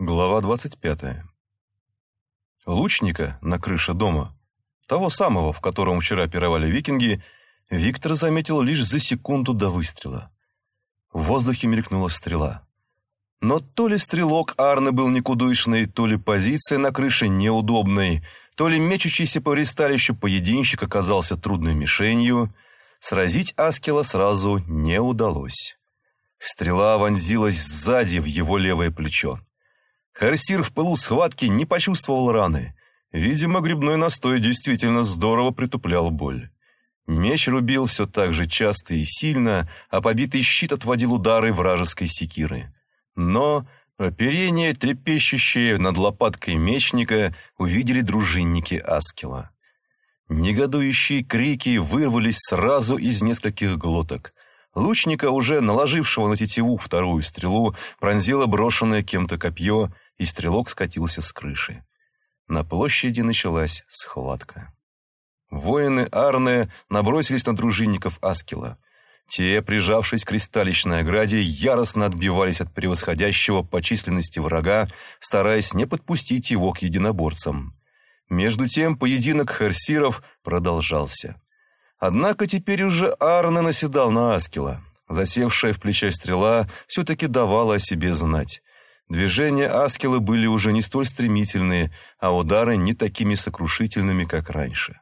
Глава 25. Лучника на крыше дома, того самого, в котором вчера пировали викинги, Виктор заметил лишь за секунду до выстрела. В воздухе мелькнула стрела. Но то ли стрелок Арны был никудышный, то ли позиция на крыше неудобной, то ли мечущийся по ристалищу поединщик оказался трудной мишенью, сразить Аскела сразу не удалось. Стрела вонзилась сзади в его левое плечо. Херсир в пылу схватки не почувствовал раны. Видимо, грибной настой действительно здорово притуплял боль. Меч рубил все так же часто и сильно, а побитый щит отводил удары вражеской секиры. Но оперение, трепещущее над лопаткой мечника, увидели дружинники Аскела. Негодующие крики вырвались сразу из нескольких глоток. Лучника, уже наложившего на тетиву вторую стрелу, пронзило брошенное кем-то копье, и стрелок скатился с крыши. На площади началась схватка. Воины Арне набросились на дружинников Аскела. Те, прижавшись к кристалличной ограде, яростно отбивались от превосходящего по численности врага, стараясь не подпустить его к единоборцам. Между тем поединок херсиров продолжался. Однако теперь уже Арне наседал на Аскела. Засевшая в плече стрела все-таки давала о себе знать. Движения Аскела были уже не столь стремительные, а удары не такими сокрушительными, как раньше.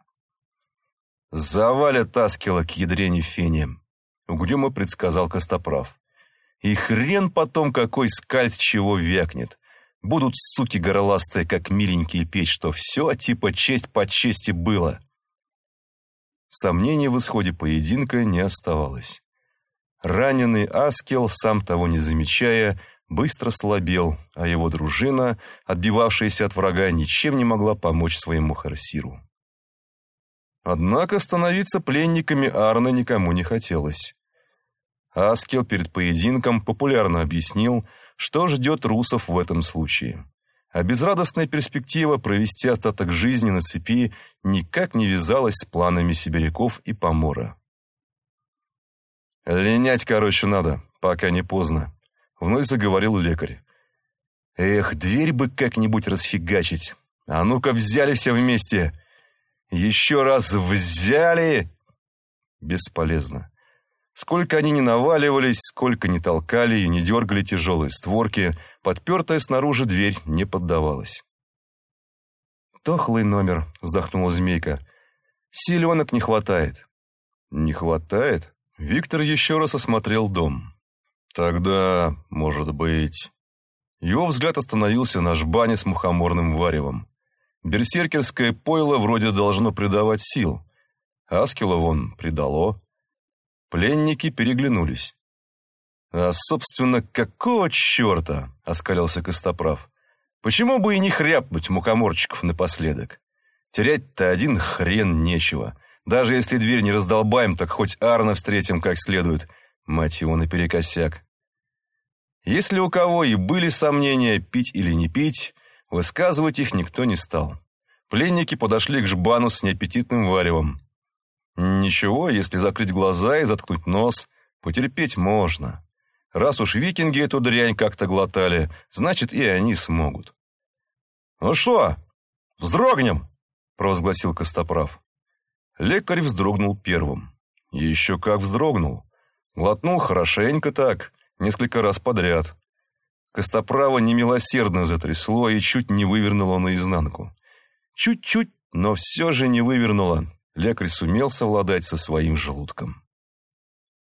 «Завалят Аскела к ядрене фением», — угрюмо предсказал Костоправ. «И хрен потом какой скальд чего вякнет. Будут суки горластые, как миленькие печь, что все типа честь по чести было». Сомнений в исходе поединка не оставалось. Раненый Аскел, сам того не замечая, быстро слабел, а его дружина, отбивавшаяся от врага, ничем не могла помочь своему Харсиру. Однако становиться пленниками Арна никому не хотелось. Аскел перед поединком популярно объяснил, что ждет русов в этом случае. А безрадостная перспектива провести остаток жизни на цепи никак не вязалась с планами сибиряков и помора. «Линять, короче, надо, пока не поздно», Вновь заговорил лекарь. Эх, дверь бы как-нибудь расфигачить. А ну-ка взяли все вместе. Еще раз взяли. Бесполезно. Сколько они ни наваливались, сколько ни толкали и не дергали тяжелые створки, подпертая снаружи дверь не поддавалась. «Тохлый номер», — вздохнула змейка. «Селенок не хватает». «Не хватает?» Виктор еще раз осмотрел дом. Тогда, может быть... Его взгляд остановился на жбане с мухоморным варевом. Берсеркерское пойло вроде должно придавать сил. Аскела вон придало. Пленники переглянулись. «А, собственно, какого черта?» — оскалился Костоправ. «Почему бы и не хряпнуть мукоморчиков напоследок? Терять-то один хрен нечего. Даже если дверь не раздолбаем, так хоть Арна встретим как следует. Мать его наперекосяк. Если у кого и были сомнения, пить или не пить, высказывать их никто не стал. Пленники подошли к жбану с неаппетитным варевом. Ничего, если закрыть глаза и заткнуть нос, потерпеть можно. Раз уж викинги эту дрянь как-то глотали, значит и они смогут. «Ну что, вздрогнем?» – провозгласил Костоправ. Лекарь вздрогнул первым. Еще как вздрогнул. Глотнул хорошенько так, несколько раз подряд. Костоправа немилосердно затрясло и чуть не вывернуло наизнанку. Чуть-чуть, но все же не вывернуло. Лекарь сумел совладать со своим желудком.